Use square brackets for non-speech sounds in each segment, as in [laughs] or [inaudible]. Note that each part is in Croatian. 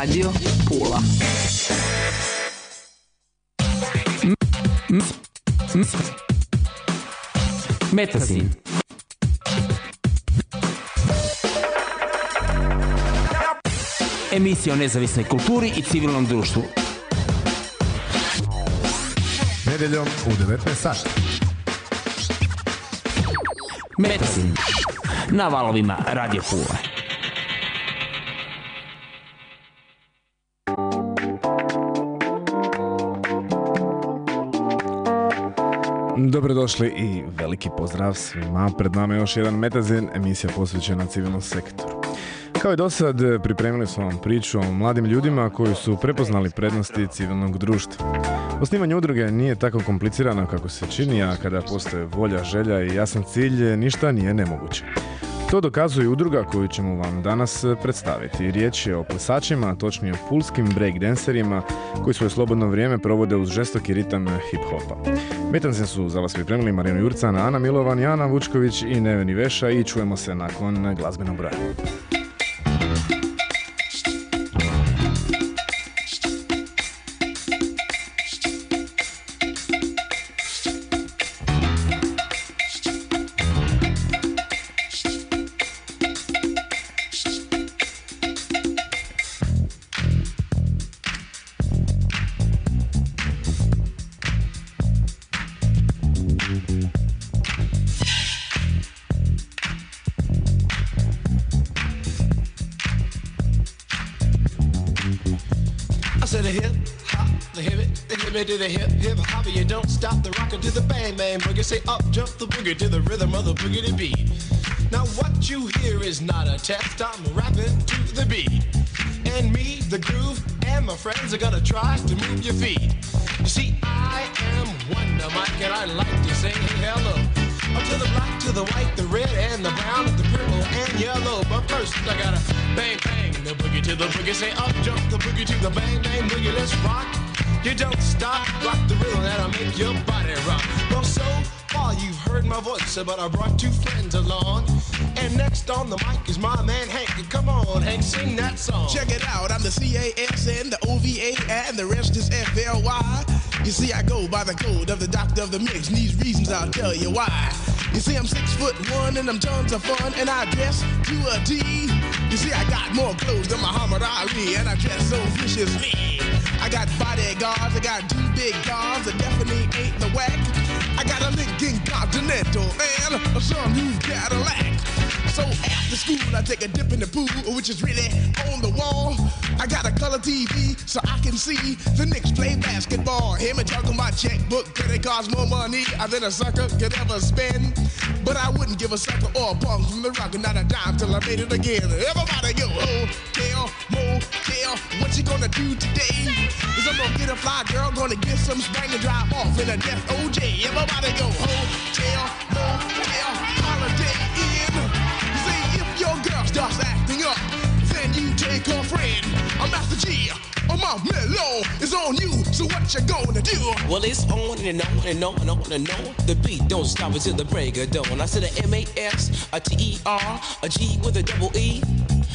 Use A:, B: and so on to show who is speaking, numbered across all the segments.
A: Radio Pula.
B: Metazin. Emisija o nezavisnoj kulturi i civilnom društvu.
C: Nedeljom u 19 sati.
B: Metazin. Na valovima Radio Pula.
C: Dobrodošli i veliki pozdrav svima. Pred nama je još jedan Metazin, emisija posvećena civilnom sektoru. Kao i do sad, pripremili smo vam priču o mladim ljudima koji su prepoznali prednosti civilnog društva. Osnivanje udruge nije tako komplicirano kako se čini, a kada postoje volja, želja i jasan cilj, ništa nije nemoguće. To dokazuje udruga koju ćemo vam danas predstaviti. Riječ je o plesačima, točnije pulskim breakdancerima koji svoje slobodno vrijeme provode uz žestoki ritam hip-hopa. Metanzen su za vas pripremili Marino Jurcana, Ana Milovan, Jana Vučković i Neveni Veša i čujemo se nakon glazbenog broja.
D: Boogie to the rhythm of the boogie to beat. Now what you hear is not a test. I'm rapping to the beat, and me, the groove, and my friends are gonna try to move your feet. You see, I am Wonder Mike, and I like to say hello. Up to the black, to the white, the red, and the brown, and the purple, and yellow. But first, I gotta bang, bang, the boogie to the boogie. Say up, jump the boogie to the bang, bang, boogie. Let's rock. You don't stop, rock the rhythm that'll make your body rock. Well, so you've heard my voice, but I brought two friends along. And next on the mic is my man Hank. Come on, Hank, sing that song.
E: Check it out, I'm the CASN, the OVA, and the rest is FLY. You see, I go by the code of the doctor of the mix, and these reasons I'll tell you why. You see, I'm six foot one, and I'm tons of fun, and I dress to a T. You see, I got more clothes than Muhammad Ali, and I dress so viciously. I got bodyguards, I got two big cars that definitely ain't the whack. I got a Lincoln Continental and a some new Cadillac. So after school, I take a dip in the pool, which is really on the wall. I got a color TV so I can see the Knicks play basketball. Him and talking my checkbook, cause it costs more money than a sucker could ever spend. But I wouldn't give a sucker or a punk from the rock and not a dime till I made it again. Everybody go, oh, hotel, motel, what you gonna do today? Is I'm gonna get a fly girl, gonna get some spring and drive off in a death OJ. Everybody go, hotel, motel, holiday in. See if your girl starts acting up, then you take her friend. I'm Master G. Oh my mellow is on you, so what you gonna do?
D: Well, it's on and on and on and on and on. The beat don't stop until the break of dawn. I said a M A S, a T E R, a G with a double E.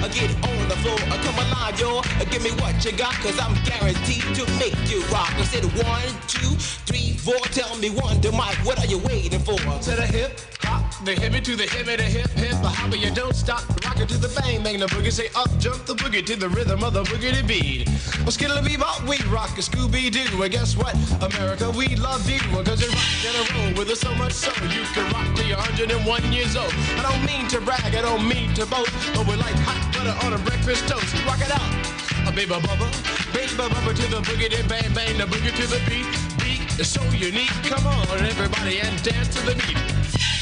D: I get on the floor. I come alive, yo. I give me what you got, cause I'm guaranteed to make you rock. I said one, two, three, four. Tell me one to Mike, what are you waiting for?
E: To the hip, hop, the hippie to the hippie, the hip, hip, the hopper, you don't stop. Rock it to the bang, bang, the boogie, say up, jump the boogie to the rhythm of the boogie to beat. Well, skittle bebop, we rock a Scooby Doo. And guess what? America, we love you. Cause you rock in a roll with us so much so you can rock till you're 101 years old. I don't mean to brag, I don't mean to boast, but we're like hot butter on a breakfast toast. Rock it out. A baby bubba, baby bubba to the boogie, then bang, bang, the boogie to the beat. Beat is so unique. Come on, everybody, and dance to the beat.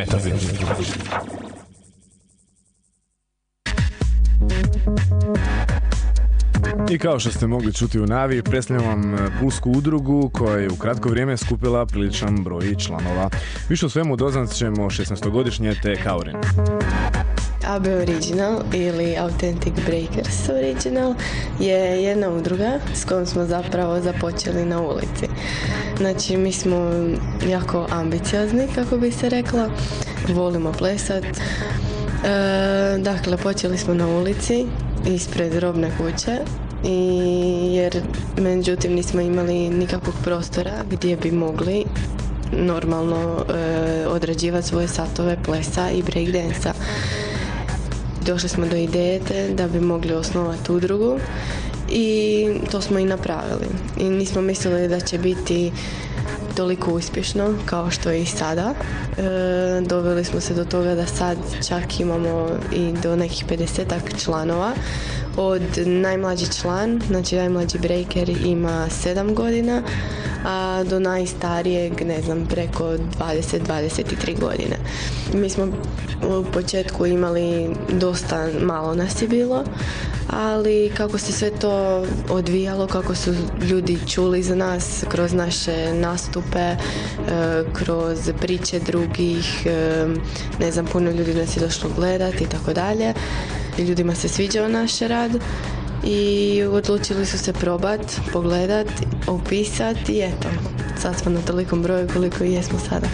C: Metazin. I kao što ste mogli čuti u Navi, predstavljam vam e, pulsku udrugu koja je u kratko vrijeme skupila priličan broj članova. Više o svemu doznat ćemo 16-godišnje te Kaurin.
A: AB Original ili Authentic Breakers Original je jedna udruga s kojom smo zapravo započeli na ulici. Znači mi smo jako ambiciozni kako bi se reklo, volimo plesat. E, dakle, počeli smo na ulici ispred robne kuće i jer međutim nismo imali nikakvog prostora gdje bi mogli normalno e, odrađivati svoje satove plesa i breakdansa došli smo do ideje te da bi mogli osnovati udrugu i to smo i napravili. I nismo mislili da će biti toliko uspješno kao što je i sada. E, doveli smo se do toga da sad čak imamo i do nekih 50 članova. Od najmlađi član, znači najmlađi breaker ima 7 godina, a do najstarijeg, ne znam, preko 20-23 godine. Mi smo u početku imali dosta malo nas je bilo, ali kako se sve to odvijalo, kako su ljudi čuli za nas kroz naše nastupe, e, kroz priče drugih, e, ne znam, puno ljudi nas je došlo gledati i tako dalje. Ljudima se sviđao naš rad i odlučili su se probat, pogledat, opisat i eto, sad smo na tolikom broju koliko i jesmo sada.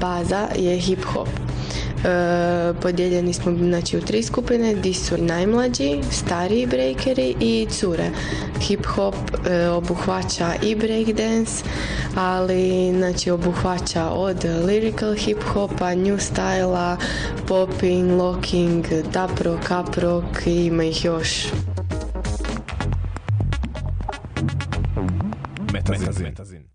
A: Baza je hip hop. E, podijeljeni smo znači, u tri skupine di su najmlađi, stariji breakeri i cure. Hip hop e, obuhvaća i breakdance, ali znači, obuhvaća od lyrical hip hopa, new styla, popping, locking, up rock i ima ih još.
C: Metazin.
F: Good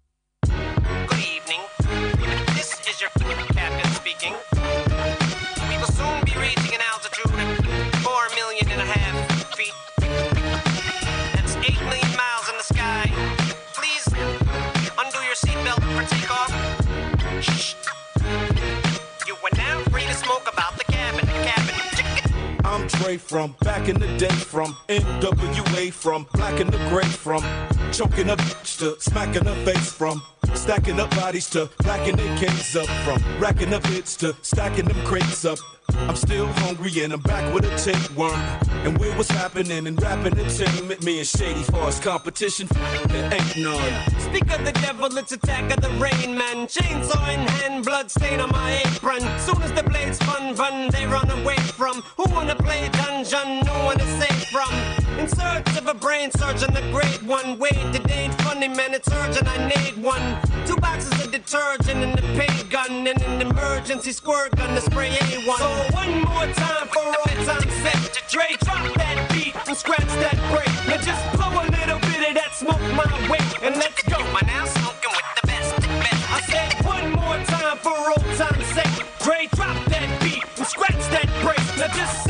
G: From back in the day, from NWA, from black and the gray, from choking up to smacking her face, from stacking up bodies to racking their cakes up, from racking up hits to stacking them crates up. I'm still hungry and I'm back with a tapeworm. And where what's happening in rap entertainment, me and Shady Far's competition, there ain't none.
F: Speak of the devil, it's attack of the rain man. Chainsaw in hand, blood stain on my apron. Soon as the blades fun fun, they run away from. Who wanna play dungeon? No one is safe from. In search of a brain surgeon, the great one. Wait, it ain't funny, man, it's urgent, I need one. Two boxes of detergent and the paint gun. and an emergency squirt gun to spray A1. So one more time for old time's sake. Dre, drop that beat and scratch that break. Now just blow a little bit of that smoke my way and let's go. My now smoking with the best, best. I said one more time for old time's sake. Dre, drop that beat and scratch that break. Now just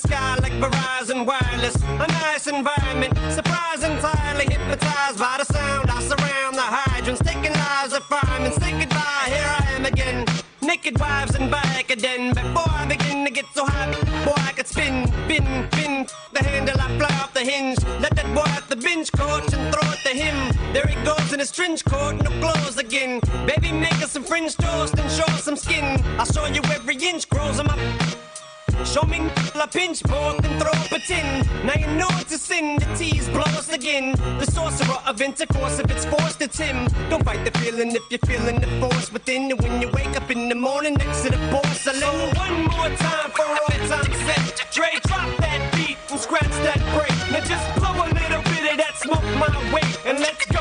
F: sky like Verizon Wireless. A nice environment, surprise entirely hypnotized by the sound. I surround the hydrants, taking lives of firemen. Say goodbye, here I am again. Naked wives and back again. Before I begin to get so hot, boy, I could spin, spin, spin. The handle, I fly off the hinge. Let that boy at the bench coach and throw it to him. There he goes in his trench coat, no clothes again. Baby, make us some French toast and show us some skin. I'll show you every inch grows on my Show me a pinch fork and throw up a tin. Now you know it's a sin to tease, blow us again. The sorcerer of intercourse, if it's forced, it's him. Don't fight the feeling if you're feeling the force within. And when you wake up in the morning next to the porcelain. So one more time for all time set. Dre, drop that beat and scratch that break. Now just blow a little bit of that smoke my way and let's go.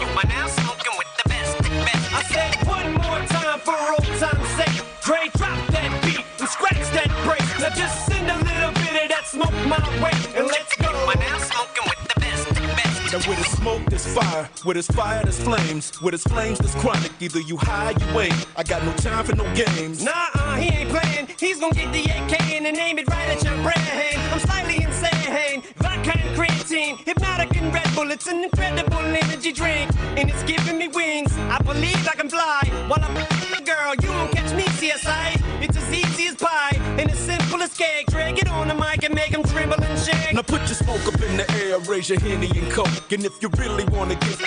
G: Fire. With his fire, there's flames. With his flames, there's chronic. Either you high, you ain't. I got no time for no games.
F: Nah, uh, he ain't playing. He's gonna get the AK and aim it right at your brain. I'm slightly insane. Vodka and creatine, hypnotic and Red Bull. It's an incredible energy drink, and it's giving me wings. I believe I can fly while I'm a girl. You won't catch me, CSI. It's as easy as pie and as simple as cake. Drag it on the mic and make 'em tremble and shake.
G: Now put your smoke up in the air, raise your henny and coke. And if you really wanna get,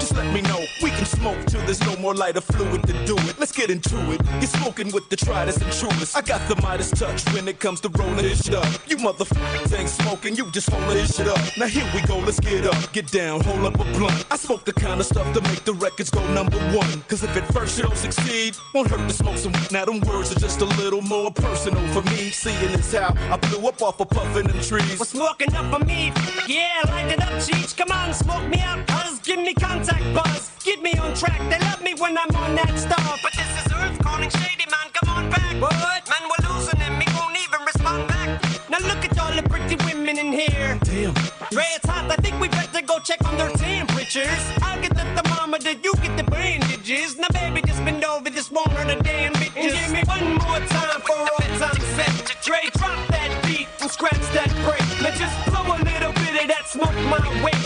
G: just let me know. We can smoke till there's no more lighter fluid to do it. Let's get into it. You're smoking with the tritest and truest. I got the Midas touch when it comes to rolling this shit up. You motherfuckers ain't smoking, you just holding this shit up. Now here we go, let's get up, get down, hold up a blunt. I smoke the kind of stuff to make the records go number one. Cause if at first you don't succeed, won't hurt to smoke some. Now them words are just a little more personal for me. Seeing as how I blew up off of puffing them trees.
F: What's smoking up for me? Yeah, light it up, Cheech. Come on, smoke me out, buzz. Give me contact buzz. Get me on track. They love me when I'm on that stuff. But this is Earth calling Shady Man. Come on back. What? Man, we're losing him. He won't even respond back. Now look at all the pretty women in here.
G: Damn.
F: Dre, it's hot. I think we better go check on their temperatures. I'll get the thermometer. You get the bandages. Now, baby, just bend over. This won't hurt a damn smoke my way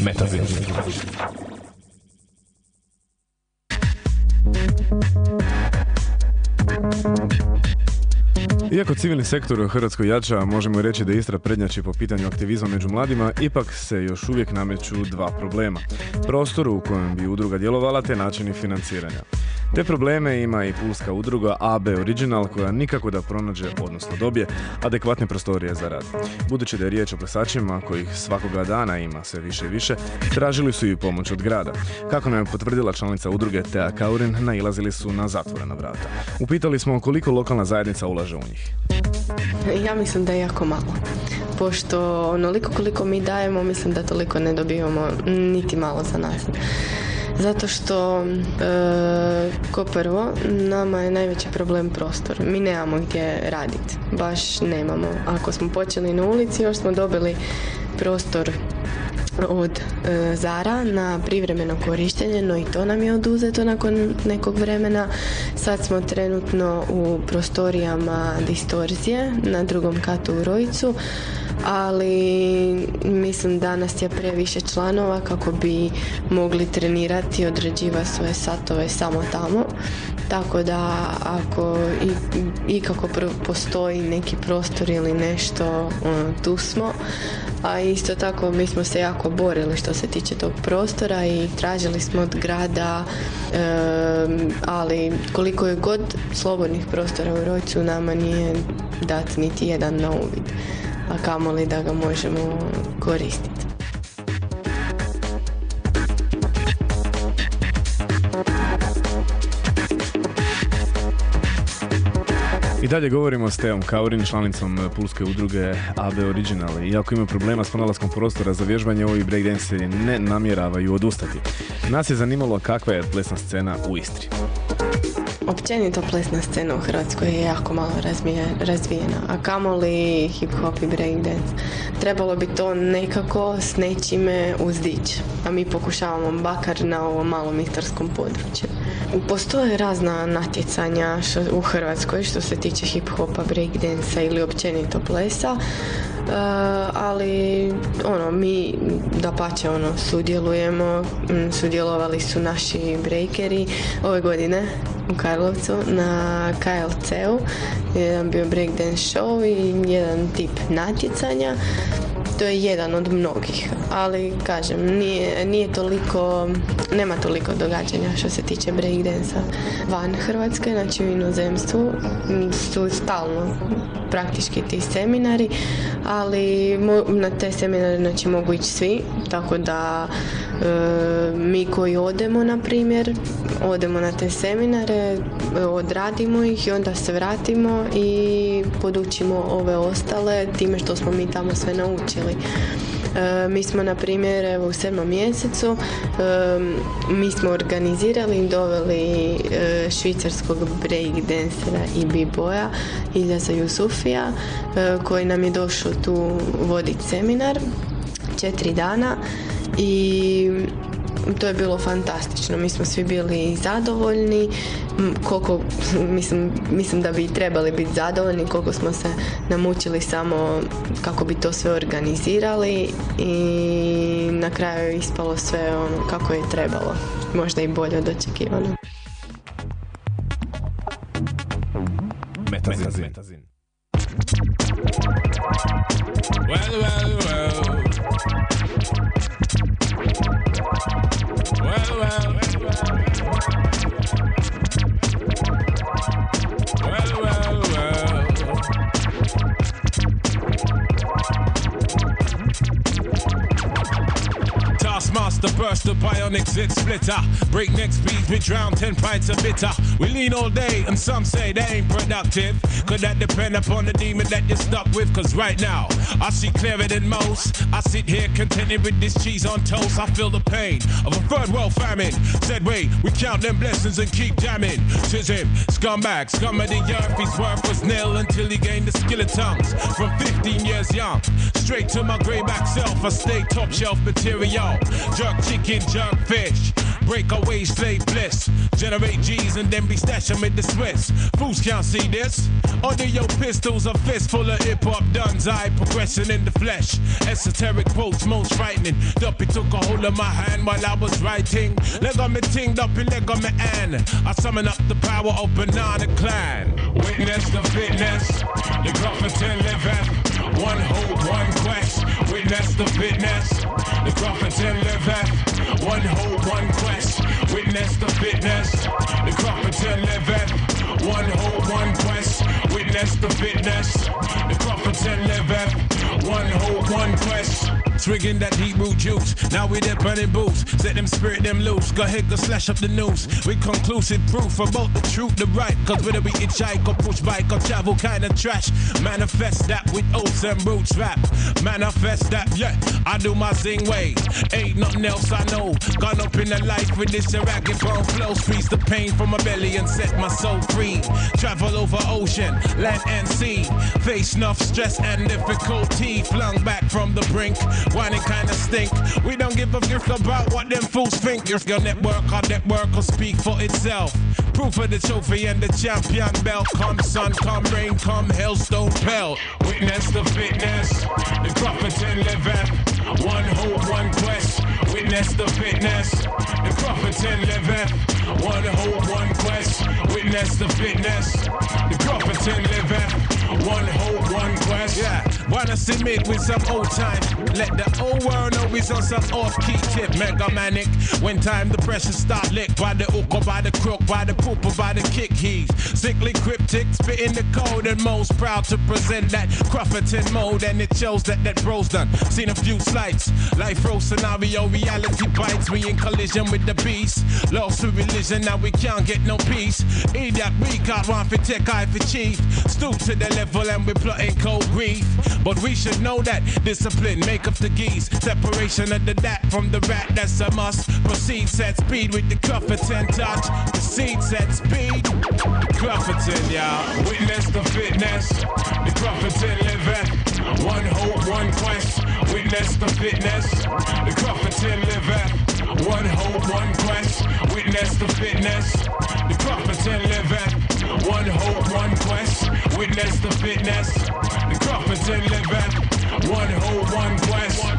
H: Metazin.
C: Iako civilni sektor u Hrvatskoj jača, možemo reći da Istra prednjači po pitanju aktivizma među mladima, ipak se još uvijek nameću dva problema. Prostor u kojem bi udruga djelovala te načini financiranja. Te probleme ima i pulska udruga AB Original koja nikako da pronađe, odnosno dobije, adekvatne prostorije za rad. Budući da je riječ o plesačima kojih svakoga dana ima sve više i više, tražili su i pomoć od grada. Kako nam je potvrdila članica udruge Tea Kaurin, nailazili su na zatvorena vrata. Upitali smo koliko lokalna zajednica ulaže u njih.
A: Ja mislim da je jako malo. Pošto onoliko koliko mi dajemo, mislim da toliko ne dobivamo niti malo za nas. Zato što, e, ko prvo, nama je najveći problem prostor. Mi nemamo gdje raditi. Baš nemamo. Ako smo počeli na ulici, još smo dobili prostor od e, Zara na privremeno korištenje, no i to nam je oduzeto nakon nekog vremena. Sad smo trenutno u prostorijama distorzije na drugom katu u Rojicu, ali mislim da nas je previše članova kako bi mogli trenirati i svoje satove samo tamo. Tako da ako i, ikako pro- postoji neki prostor ili nešto, ono, tu smo. A isto tako mi smo se jako borili što se tiče tog prostora i tražili smo od grada, ali koliko je god slobodnih prostora u Rojcu nama nije dat niti jedan na uvid, a kamoli da ga možemo koristiti.
C: I dalje govorimo s Teom Kaurin, članicom pulske udruge AB Original. Iako imaju problema s pronalaskom prostora za vježbanje, ovi breakdanceri ne namjeravaju odustati. Nas je zanimalo kakva je plesna scena u Istri.
A: Općenito plesna scena u Hrvatskoj je jako malo razvije- razvijena, a kamoli hip-hop i breakdance. Trebalo bi to nekako s nečime uzdići, a mi pokušavamo bakar na ovom malom istarskom području. Postoje razna natjecanja u Hrvatskoj što se tiče hip-hopa, breakdansa ili općenito plesa, ali ono mi da pače ono sudjelujemo sudjelovali su naši breakeri ove godine u Karlovcu na KLC-u jedan bio breakdance show i jedan tip natjecanja. To je jedan od mnogih, ali kažem, nije, nije toliko, nema toliko događanja što se tiče breakdansa van Hrvatske, znači u inozemstvu su stalno praktički ti seminari, ali na te seminare znači, mogu ići svi, tako da e, mi koji odemo, na primjer, odemo na te seminare, e, odradimo ih i onda se vratimo i podučimo ove ostale time što smo mi tamo sve naučili. E, mi smo, na primjer, evo u sedmom mjesecu, e, mi smo organizirali i doveli e, švicarskog breakdancera i b-boja Iljaza Jusufija, koji nam je došao tu voditi seminar četiri dana i to je bilo fantastično. Mi smo svi bili zadovoljni, koliko, [laughs] mislim, mislim da bi i trebali biti zadovoljni, koliko smo se namučili samo kako bi to sve organizirali i na kraju je ispalo sve ono kako je trebalo. Možda i bolje od očekivano.
C: Metazin.
H: Well, well, well. Well, burst the splitter. Breakneck speed, we drown 10 pints of bitter. We lean all day, and some say they ain't productive. Could that depend upon the demon that you're stuck with? Cause right now, I see clearer than most. I sit here contented with this cheese on toast. I feel the pain of a third world famine. Said, wait, we count them blessings and keep jamming. Tis him, scumbag, scum of the earth. His worth was nil until he gained the skill of tongues. From 15 years young, straight to my greyback self. I stay top shelf material. Jerk chicken, jerk fish. Break away slave bliss. Generate G's and then be stashing with the Swiss. Fools can't see this. Under your pistols, a fist full of hip hop duns. I progression in the flesh. Esoteric quotes, most frightening. Duppy took a hold of my hand while I was writing. Leg on me ting, Duppy leg on me and I summon up the power of Banana Clan. Witness the fitness. The Gruffington liveth. One hope, one quest. Witness the fitness. The Gruffington liveth. One hope, one quest. Witness the fitness. The fitness. Swigging that deep root juice. Now we there burning boots. Set them spirit them loose. Go ahead, go slash up the news. With conclusive proof about the truth, the right. Cause whether we hitchhike or push bike or travel kind of trash. Manifest that with oaths and roots rap. Manifest that, yeah. I do my zing way. Ain't nothing else I know. Gone up in the life with this ragged bone flow. Squeeze the pain from my belly and set my soul free. Travel over ocean, land and sea. Face enough stress and difficulty. Flung back from the brink. Whining kinda stink. We don't give a fuck about what them fools think. If your network, our network will speak for itself. Proof of the trophy and the champion belt. Come sun, come rain, come hailstone pelt. Witness the fitness, the Crofton liveth. One hope, one quest. Witness the fitness, the Crofton liveth. One hope, one quest. Witness the fitness, the Crofton liveth. One hope, one quest. Yeah, wanna submit with some old time. Let the old world know he's on some off key tip. Mega manic. When time the pressure start lick by the hook or by the crook, by the poop or by the kick. He's sickly cryptic, spitting the code and most proud to present that Crufferton mode. And it shows that that bro's done. Seen a few slights. Life row scenario, reality bites. We in collision with the beast. Lost to religion, now we can't get no peace. Idiot, we got one for tech, eye for chief. Stoop to the level and we plotting cold grief. But we should know that discipline make up the geese. Separation of the dat from the rat, that's a must. Proceed, set speed with the Crufferton touch. Proceed, set speed. Crufferton, y'all. Witness the fitness. The Crufferton liveth. Witness the fitness. The Crufferton liveth. One hope, one quest. Witness the fitness. The Crufferton liveth. One hope, one quest. Witness the fitness. The Crufferton liveth. One hope, one quest. One quest,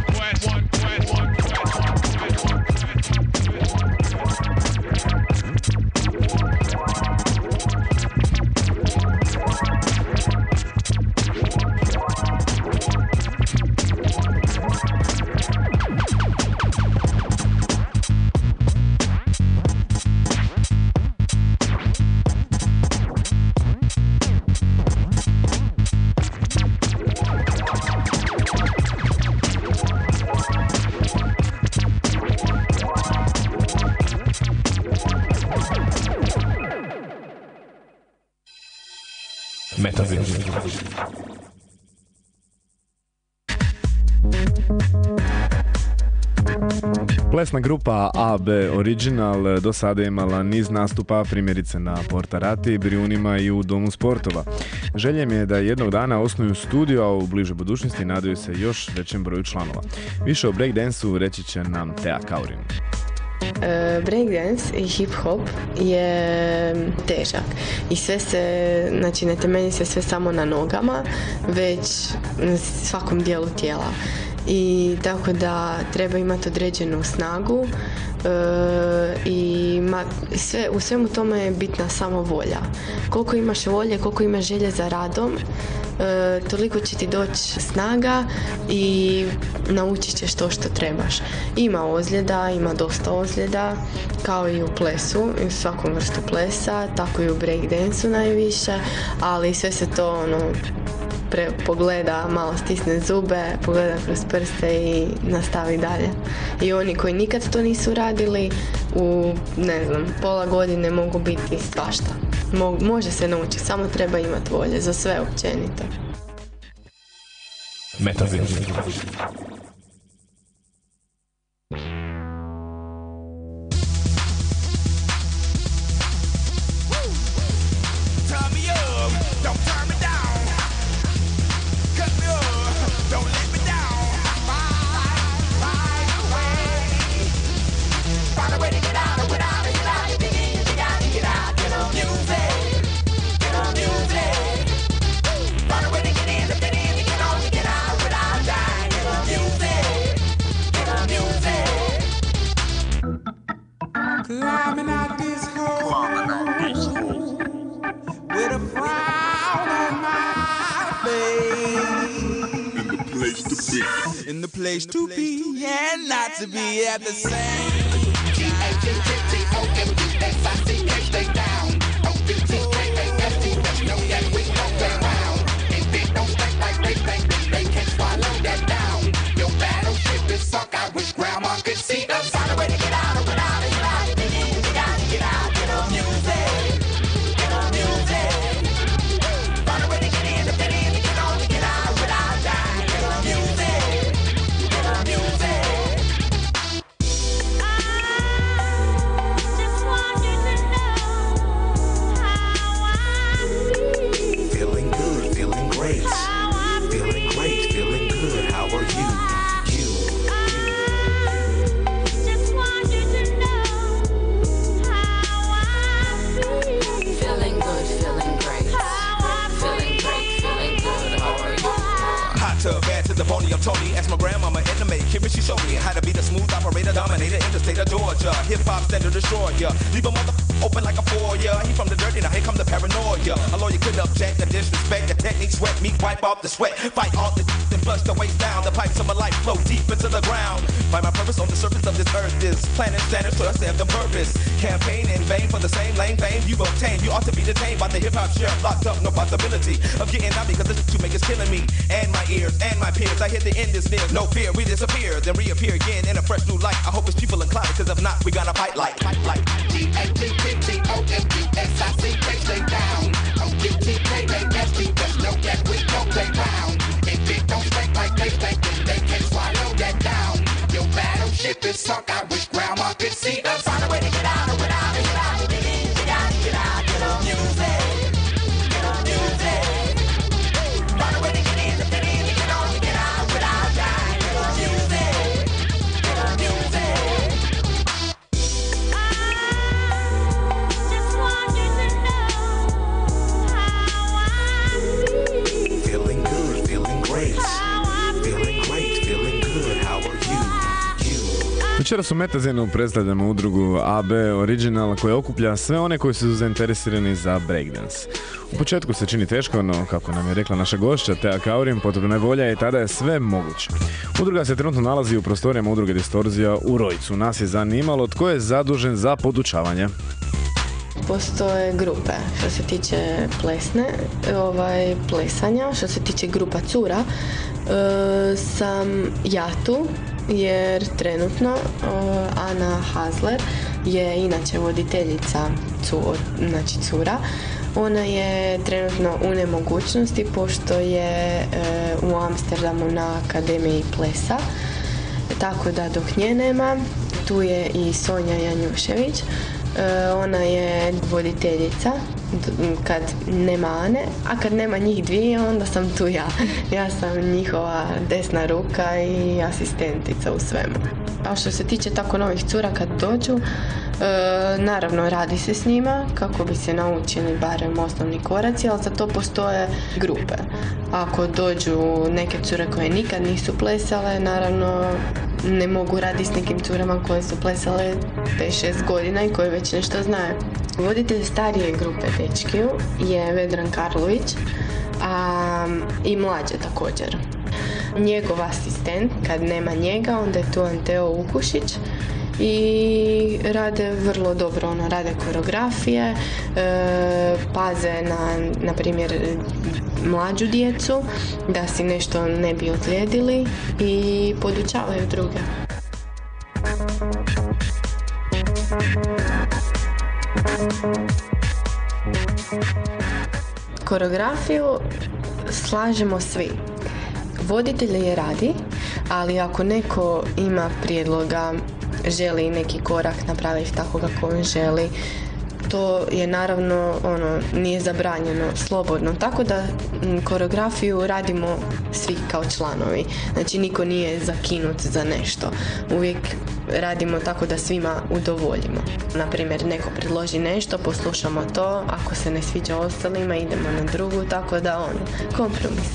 C: Plesna grupa AB Original do sada je imala niz nastupa, primjerice na Portarati, Brijunima i u Domu sportova. Željem je da jednog dana osnuju studio, a u bližoj budućnosti nadaju se još većem broju članova. Više o breakdansu reći će nam Tea Kaurin.
A: E, breakdance i hip hop je težak i sve se, znači ne temelji se sve samo na nogama, već na svakom dijelu tijela. I tako da treba imati određenu snagu e, i ma, sve, u svemu tome je bitna samo volja. Koliko imaš volje, koliko imaš želje za radom, toliko će ti doći snaga i naučit ćeš to što trebaš. Ima ozljeda, ima dosta ozljeda, kao i u plesu, i u svakom vrstu plesa, tako i u breakdansu najviše, ali sve se to ono, pre, pogleda, malo stisne zube, pogleda kroz prste i nastavi dalje. I oni koji nikad to nisu radili, u, ne znam, pola godine mogu biti svašta. Mo, može se naučiti, samo treba imati volje za sve općenito.
E: Climbing out this hole Climbing out this hole. with a frown on my face. In the place to be. In the place to be and not to be at the same. Grandma
I: Tony. Ask my grandmama anime. Kid, she showed me how to smooth dominator in the state of Georgia. Hip hop standard destroyer. Leave a mother open like a foyer. He from the dirty, now here come the paranoia. A lawyer couldn't object, the disrespect, the technique, sweat, me, wipe off the sweat. Fight all the and flush the waste down. The pipes of my life flow deep into the ground. By my purpose on the surface of this earth is planet standards to us the purpose. Campaign in vain for the same lame fame you've obtained. You ought to be detained by the hip hop sheriff, locked up, no possibility of getting out because this two makers killing me and my ears and my peers. I hear the end is near, no fear, we disappear, then reappear again in a fresh new light. I hope it's people inclined, cause if not, we gotta fight like, fight like.
J: Down. Just know that we don't play don't like they they can swallow that down. Your battleship is sunk, I wish grandma could see us. Find a way to get out of it, out
C: Večeras u Metazinu predstavljamo udrugu AB Original koja okuplja sve one koji su zainteresirani za breakdance. U početku se čini teško, no kako nam je rekla naša gošća Tea Kaurin, potrebna je volja i tada je sve moguće. Udruga se trenutno nalazi u prostorijama udruge Distorzija u Rojcu. Nas je zanimalo tko je zadužen za podučavanje.
A: Postoje grupe što se tiče plesne, ovaj, plesanja, što se tiče grupa cura, e, sam ja tu jer trenutno Ana Hazler je inače voditeljica cu, znači cura. Ona je trenutno u nemogućnosti pošto je e, u Amsterdamu na Akademiji plesa. Tako da dok nje nema, tu je i Sonja Janjušević. E, Ona je voditeljica kad nema Ane, a kad nema njih dvije, onda sam tu ja. [laughs] Ja sam njihova desna ruka i asistentica u svemu. A što se tiče tako novih cura kad dođu, e, naravno radi se s njima kako bi se naučili barem osnovni koraci, ali za to postoje grupe. Ako dođu neke cure koje nikad nisu plesale, naravno ne mogu raditi s nekim curama koje su plesale 5-6 godina i koje već nešto znaju. Voditelj starije grupe Dečkiju je Vedran Karlović, a i mlađe također. Njegov asistent, kad nema njega, onda je tu Anteo Ukušić i rade vrlo dobro, ono, rade koreografije, e, paze na, na primjer, mlađu djecu, da si nešto ne bi odlijedili i podučavaju druge. Koreografiju slažemo svi. Voditelj je radi, ali ako neko ima prijedloga, želi neki korak napraviti tako kako on želi, to je naravno ono nije zabranjeno slobodno. Tako da koreografiju radimo svi kao članovi. Znači niko nije zakinut za nešto. Uvijek radimo tako da svima udovoljimo. Na primjer neko predloži nešto poslušamo to. Ako se ne sviđa ostalima idemo na drugu. Tako da ono kompromis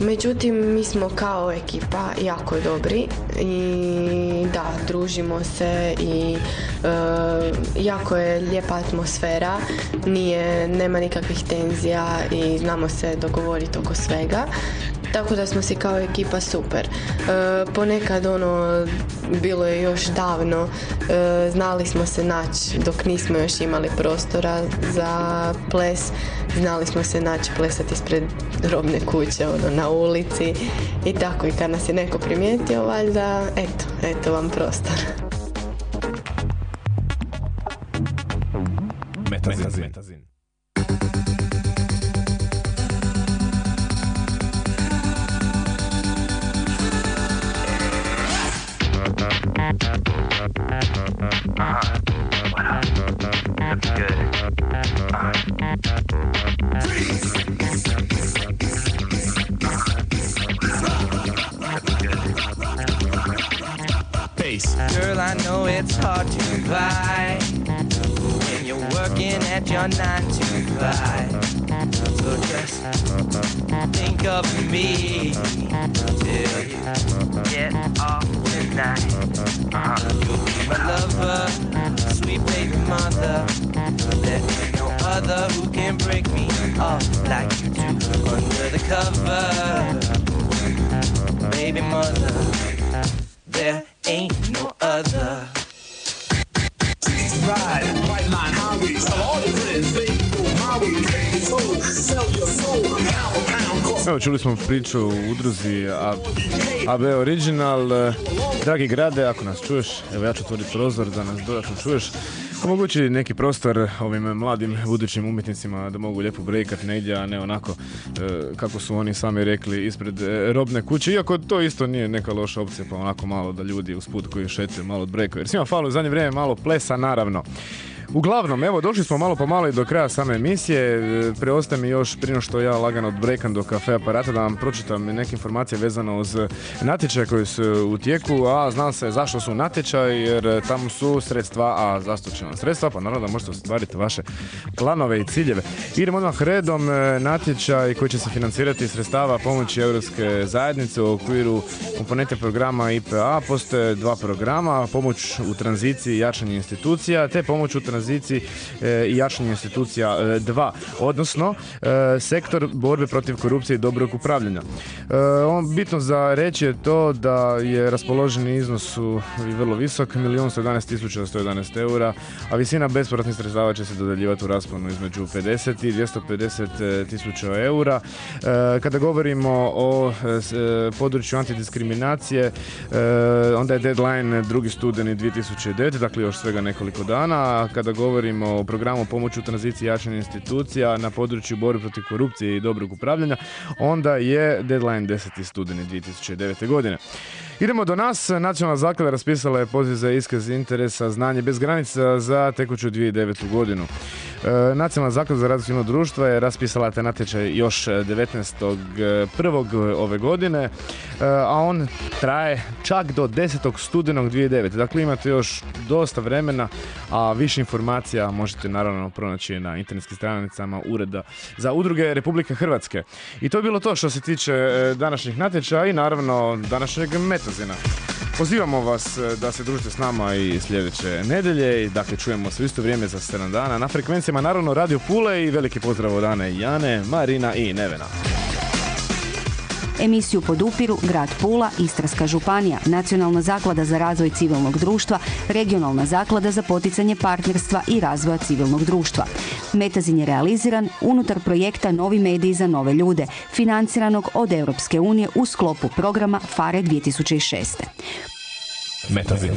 A: Međutim, mi smo kao ekipa jako dobri i da, družimo se i e, jako je lijepa atmosfera, nije, nema nikakvih tenzija i znamo se dogovoriti oko svega. Tako da smo si kao ekipa super. E, ponekad ono, bilo je još davno, e, znali smo se naći dok nismo još imali prostora za ples, znali smo se naći plesati ispred robne kuće, ono, na ulici i tako. I kad nas je neko primijetio, valjda, eto, eto vam prostor.
C: Metazin. Uh-huh. That's good.
K: Girl, I know it's hard to buy when you working at your nine to five. So just think of me till you get off tonight. Uh-huh. You'll be my lover, sweet baby mother. There ain't no other who can break me off like you do under the cover. Baby mother,
C: Evo, čuli smo priču o udruzi AB Original. Dragi grade, ako nas čuješ, evo ja ću otvoriti prozor da nas dodatno čuješ. Omogući neki prostor ovim mladim budućim umjetnicima da mogu lijepo breakat negdje, a ne onako e, kako su oni sami rekli ispred e, robne kuće. Iako to isto nije neka loša opcija, pa onako malo da ljudi usput koji šetaju malo odbrekaju. Jer svima falo u zadnje vrijeme malo plesa, naravno. Uglavnom, evo, došli smo malo po malo i do kraja same emisije. E, Preostaje mi još prije što ja lagano odbrekam do kafe aparata da vam pročitam neke informacije vezano uz natječaje koji su u tijeku, a zna se zašto su natječaj, jer tamo su sredstva, a vam sredstva, pa naravno da možete ostvariti vaše planove i ciljeve. Idemo odmah redom, e, natječaj koji će se financirati sredstava pomoći Europske zajednice u okviru komponente programa IPA. Postoje dva programa, pomoć u tranziciji i jačanje institucija, te pomoć u e, i jačanje institucija 2, odnosno e, sektor borbe protiv korupcije i dobrog upravljanja. E, on bitno za reći je to da je raspoloženi iznos u, vrlo visok, 1.111.111 eura, a visina bespovratnih sredstava će se dodeljivati u rasponu između 50 i 250 tisuća eura. Kada govorimo o području antidiskriminacije, onda je deadline drugi studeni 2009, dakle još svega nekoliko dana. A kada govorimo o programu pomoći u tranziciji jačanja institucija na području borbe protiv korupcije i dobrog upravljanja, onda je deadline 10. studeni 2009. godine. Idemo do nas. Nacionalna zaklada raspisala je poziv za iskaz interesa znanje bez granica za tekuću 2009. godinu. E, Nacionalna zaklada za razvoj civilnog društva je raspisala taj natječaj još 19.1. ove godine, e, a on traje čak do 10. studenog 2009. Dakle, imate još dosta vremena, a više informacija možete naravno pronaći na internetskim stranicama Ureda za udruge Republike Hrvatske. I to je bilo to što se tiče e, današnjih natječaja i naravno današnjeg metazina. Pozivamo vas e, da se družite s nama i sljedeće nedelje dakle čujemo se isto vrijeme za 7 dana na frekvencijama naravno Radio Pule i veliki pozdrav od Ane Jane, Marina i Nevena.
L: Emisiju podupiru Grad Pula, Istarska županija, Nacionalna zaklada za razvoj civilnog društva, Regionalna zaklada za poticanje partnerstva i razvoja civilnog društva. Metazin je realiziran unutar projekta Novi mediji za nove ljude, financiranog od Europske unije u sklopu programa FARE 2006.
M: Metazin.